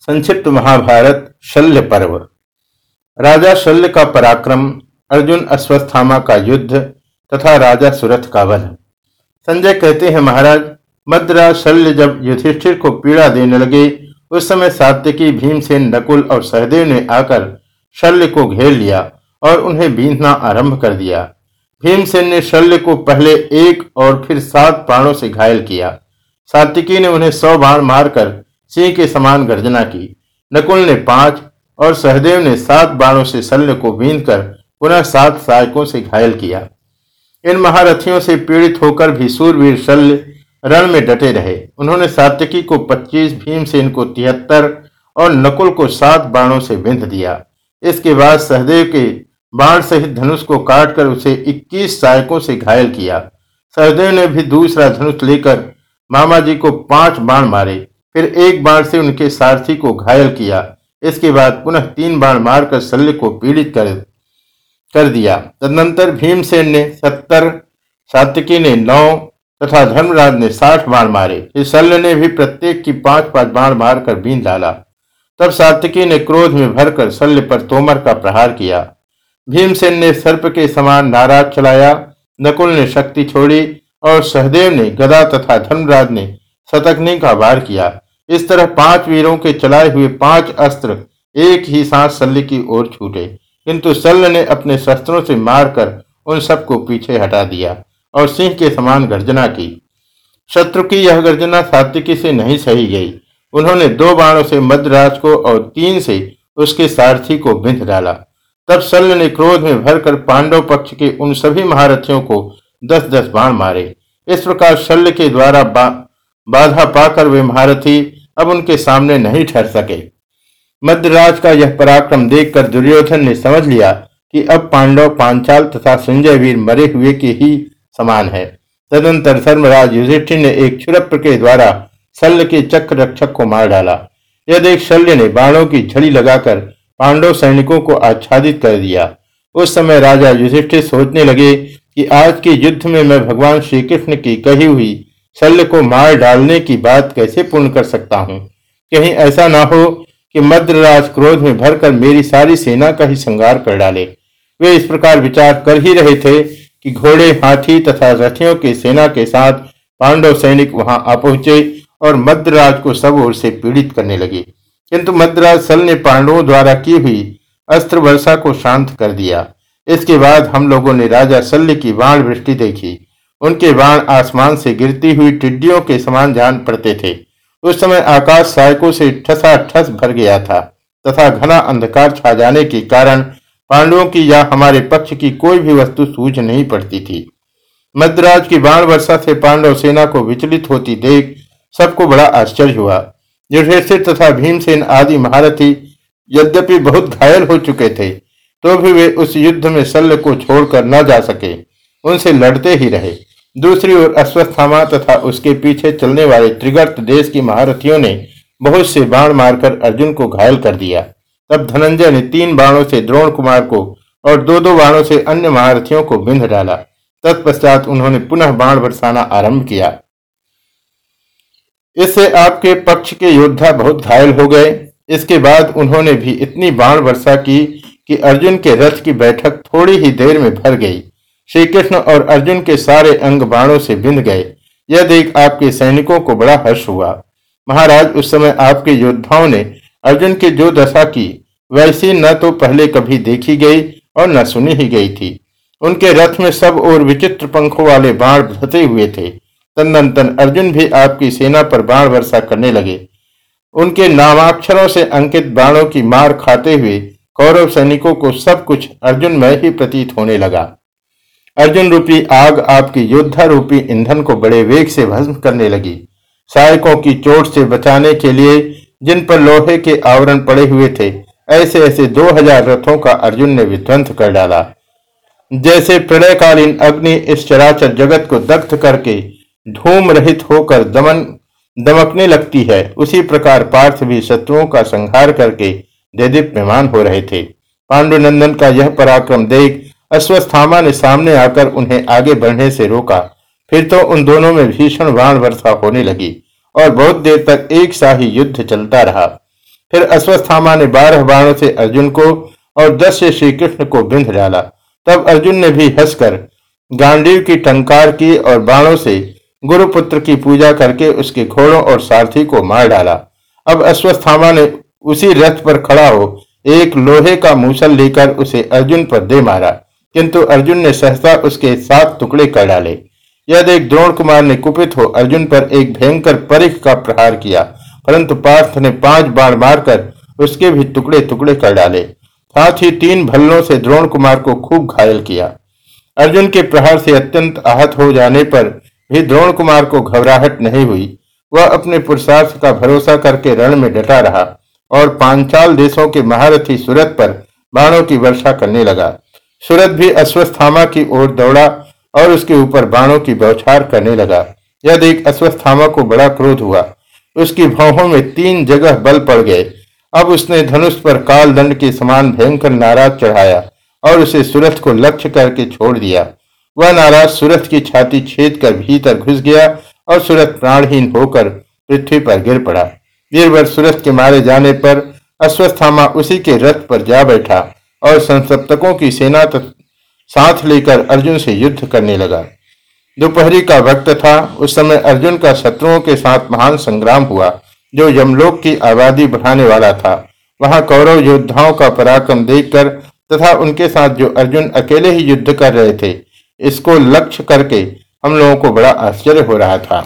संक्षिप्त महाभारत, शल्य पर्व। राजा शल्य का पराक्रम, अर्जुन अश्वस्थामा का युद्ध तथा राजा सुरथ का वध। संजय कहते हैं, महाराज, मद्रा शल्य जब युधिष्ठिर को पीड़ा देने लगे, उस समय सात्यकी, भीमसेन, नकुल और सहदेव ने आकर शल्य को घेर लिया और उन्हें बींधना आरंभ कर दिया। भीमसेन ने शल्य को पहले एक और फिर सात प्राणों से घायल किया। सात्विकी ने उन्हें सौ बाण मारकर सिंह के समान गर्जना की। नकुल ने पाँच और सहदेव ने सात बाणों से शल्य को बींद कर पुनः सात सहायकों से घायल किया। इन महारथियों से पीड़ित होकर भी सूरवीर शल्य रण में डटे रहे। उन्होंने सात्यकी को पच्चीस भीमसेन को तिहत्तर और नकुल को सात बाणों से बिंध दिया। इसके बाद सहदेव के बाण सहित धनुष को काटकर उसे इक्कीस सहायकों से घायल किया। सहदेव ने भी दूसरा धनुष लेकर मामा जी को पाँच बाण मारे। फिर एक बाण से उनके सारथी को घायल किया। इसके बाद पुनः तीन बाण मारकर शल्य को पीड़ित कर कर दिया। तदनंतर भीमसेन ने सत्तर, सात्विकी ने नौ तथा धर्मराज ने साठ बाण मारे। फिर शल्य ने भी प्रत्येक की पाँच पाँच बाण मारकर बीन डाला। तब सात्विकी ने क्रोध में भरकर शल्य पर तोमर का प्रहार किया। भीमसेन ने सर्प के समान नाराज़ चलाया। नकुल ने शक्ति छोड़ी और सहदेव ने गदा तथा धर्मराज ने शतकनी का वार किया। इस तरह पाँच वीरों के चलाए हुए पाँच अस्त्र एक ही साथ शल्य की ओर छूटे। किंतु शल्य ने अपने शस्त्रों से मारकर उन सबको पीछे हटा दिया और सिंह के समान गर्जना की। शत्रु की यह गर्जना सात्विकी से नहीं सही गई। उन्होंने दो बाणों से मद्राज को और तीन से उसके सारथी को बिंध डाला। तब शल्य ने क्रोध में भरकर पांडव पक्ष के उन सभी महारथियों को दस दस बाण मारे। इस प्रकार शल्य के द्वारा बा, बाधा पाकर वे महारथी अब उनके सामने नहीं ठहर सके। मध्यराज का यह पराक्रम देखकर दुर्योधन ने समझ लिया कि अब पांडव पांचाल तथा संजय वीर मरे हुए के ही समान है। तदंतर धर्मराज युधिष्ठिर ने एक क्षुरप्र के द्वारा शल्य के चक्र रक्षक को मार डाला। यह देख शल्य ने बाणों की झड़ी लगाकर पांडव सैनिकों को आच्छादित कर दिया। उस समय राजा युधिष्ठिर सोचने लगे कि आज के युद्ध में मैं भगवान श्री कृष्ण की कही हुई शल्य को मार डालने की बात कैसे पूर्ण कर सकता हूँ? कहीं ऐसा ना हो कि मद्रराज क्रोध में भरकर मेरी सारी सेना का ही श्रृंगार कर डाले। वे इस प्रकार विचार कर ही रहे थे कि घोड़े, हाथी तथा रथियों की सेना के साथ पांडव सैनिक वहाँ आ पहुँचे और मद्रराज को सब ओर से पीड़ित करने लगे। किंतु मद्रराज सल ने पांडवों द्वारा की हुई अस्त्र वर्षा को शांत कर दिया। इसके बाद हम लोगों ने राजा शल्य की बाण वृष्टि देखी। उनके बाण आसमान से गिरती हुई टिड्डियों के समान जान पड़ते थे। उस समय आकाश सहायकों से ठसा ठस भर गया था तथा घना अंधकार छा जाने के कारण पांडवों की या हमारे पक्ष की कोई भी वस्तु सूझ नहीं पड़ती थी। मद्राज की बाण वर्षा से पांडव सेना को विचलित होती देख सबको बड़ा आश्चर्य हुआ। युधिष्ठिर तथा भीमसेन आदि महारथी यद्यपि बहुत घायल हो चुके थे तो भी वे उस युद्ध में शल्य को छोड़कर न जा सके। उनसे लड़ते ही रहे। दूसरी ओर अश्वस्थामा तथा उसके पीछे चलने वाले त्रिगर्त देश की महारथियों ने बहुत से बाण मारकर अर्जुन को घायल कर दिया। तब धनंजय ने तीन बाणों से द्रोण कुमार को और दो दो बाणों से अन्य महारथियों को बिंध डाला। तत्पश्चात उन्होंने पुनः बाण बरसाना आरंभ किया। इससे आपके पक्ष के योद्धा बहुत घायल हो गए। इसके बाद उन्होंने भी इतनी बाण वर्षा की कि अर्जुन के रथ की बैठक थोड़ी ही देर में भर गई। श्री कृष्ण और अर्जुन के सारे अंग बाणों से बिंद गए। यह देख आपके सैनिकों को बड़ा हर्ष हुआ। महाराज, उस समय आपके योद्धाओं ने अर्जुन की जो दशा की, वैसी न तो पहले कभी देखी गई और न सुनी ही गई थी। उनके रथ में सब और विचित्र पंखों वाले बाण धते हुए थे। तदनंतर अर्जुन भी आपकी सेना पर बाण वर्षा करने लगे। उनके नामाक्षरों से अंकित बाणों की मार खाते हुए कौरव सैनिकों को सब कुछ अर्जुन में ही प्रतीत होने लगा। अर्जुन रूपी आग आपकी योद्धा रूपी ईंधन को बड़े वेग से भस्म करने लगी। सहायकों की चोट से बचाने के लिए जिन पर लोहे के आवरण पड़े हुए थे ऐसे ऐसे दो हज़ार रथों का अर्जुन ने विध्वंस कर डाला। जैसे प्रलयकालीन अग्नि इस चराचर जगत को दग्ध करके धूम रहित होकर दमन, दमकने लगती है, उसी प्रकार पार्थ भी शत्रुओं का संहार करके देदीप्यमान हो रहे थे। पांडुनंदन का यह पराक्रम देख अश्वस्थामा ने सामने आकर उन्हें आगे बढ़ने से रोका। फिर तो उन दोनों में भीषण बाण वर्षा होने लगी और बहुत देर तक एक सा ही युद्ध चलता रहा। फिर अश्वस्थामा ने बारह बाणों से अर्जुन को और दस से श्री कृष्ण को बिंध डाला। तब अर्जुन ने भी हंसकर गांडीव की टंकार की और बाणों से गुरुपुत्र की पूजा करके उसके घोड़ों और सारथी को मार डाला। अब अश्वस्थामा ने उसी रथ पर खड़ा हो एक लोहे का मूसल लेकर उसे अर्जुन पर दे मारा। किंतु अर्जुन ने सहसा उसके सात टुकड़े कर डाले। यह देख द्रोण कुमार ने कुपित हो अर्जुन पर एक भयंकर परिख का प्रहार किया, परंतु पार्थ ने पाँच बाण मारकर उसके भी टुकड़े टुकड़े कर डाले। साथ ही तीन भल्लों से द्रोण कुमार को खूब घायल किया। अर्जुन के प्रहार से अत्यंत आहत हो जाने पर भी द्रोण कुमार को घबराहट नहीं हुई। वह अपने पुरुषार्थ का भरोसा करके रण में डटा रहा और पांचाल देशों के महारथी सूरत पर बाणों की वर्षा करने लगा। सूरत भी अश्वस्थामा की ओर दौड़ा और उसके ऊपर बाणों की बौछार करने लगा। यह देख अश्वस्थामा को बड़ा क्रोध हुआ। उसकी भावों में तीन जगह बल पड़ गए। अब उसने धनुष पर काल दंड के समान भयंकर नाराज़ चढ़ाया और उसे सुरथ को लक्ष्य करके छोड़ दिया। वह नाराज़ सुरथ की छाती छेद कर भीतर घुस गया और सुरथ प्राणहीन होकर पृथ्वी पर गिर पड़ा। वीरवर सुरथ के मारे जाने पर अश्वस्थामा उसी के रथ पर जा बैठा। और संसप्तकों की सेना साथ लेकर अर्जुन से युद्ध करने लगा। दोपहरी का वक्त था। उस समय अर्जुन का शत्रुओं के साथ महान संग्राम हुआ, जो यमलोक की आबादी बढ़ाने वाला था। वहाँ कौरव योद्धाओं का पराक्रम देखकर तथा उनके साथ जो अर्जुन अकेले ही युद्ध कर रहे थे, इसको लक्ष्य करके हम लोगों को बड़ा आश्चर्य हो रहा था।